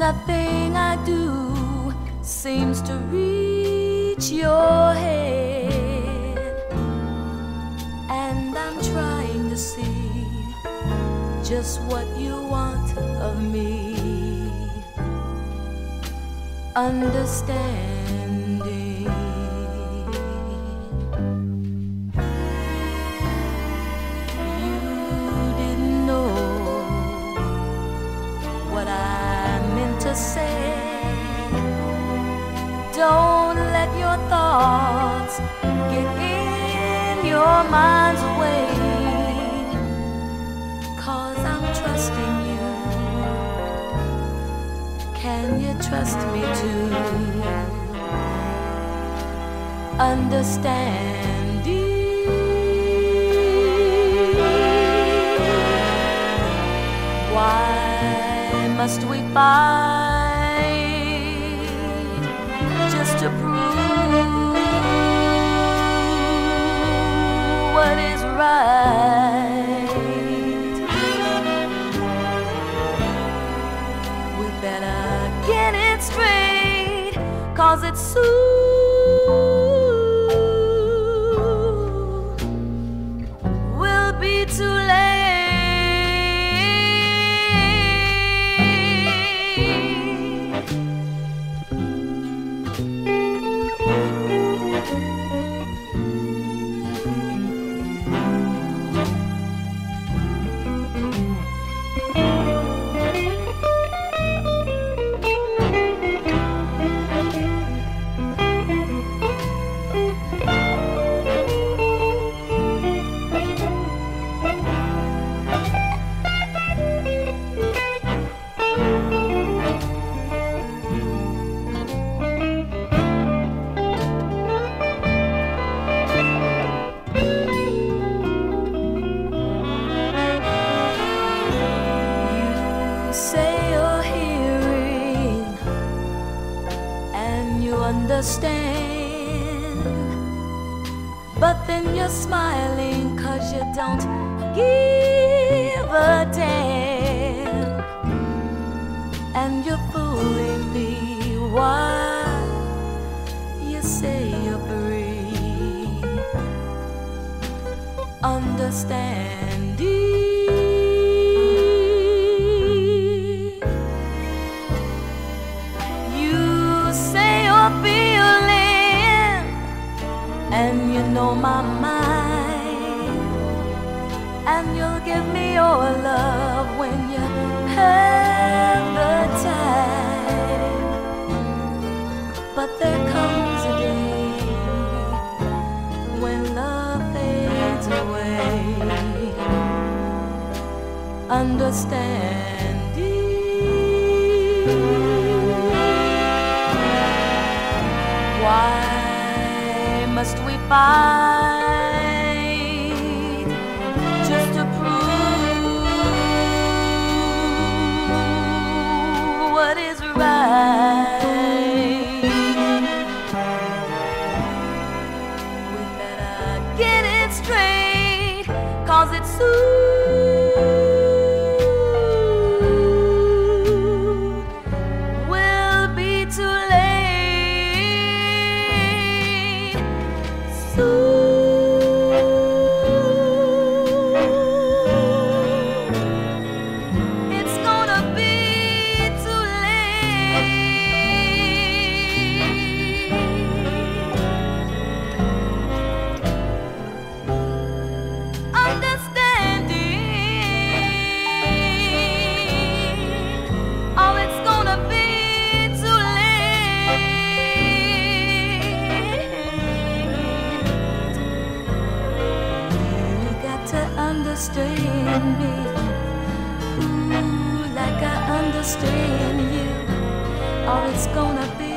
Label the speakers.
Speaker 1: Nothing I do seems to reach your head, and I'm trying to see just what you want of me. Understanding. Thoughts get in your mind's way. Cause I'm trusting you. Can you trust me too? Understanding. Why must we fight just to prove cause it's soon. Will be too late. You understand, but then you're smiling cause you don't give a damn, and you're fooling me. While you say you're free. Understanding. My mind, and you'll give me your love when you have the time. But there comes a day when love fades away. Understanding. Must we fight understand me, ooh, like I understand you, or it's gonna be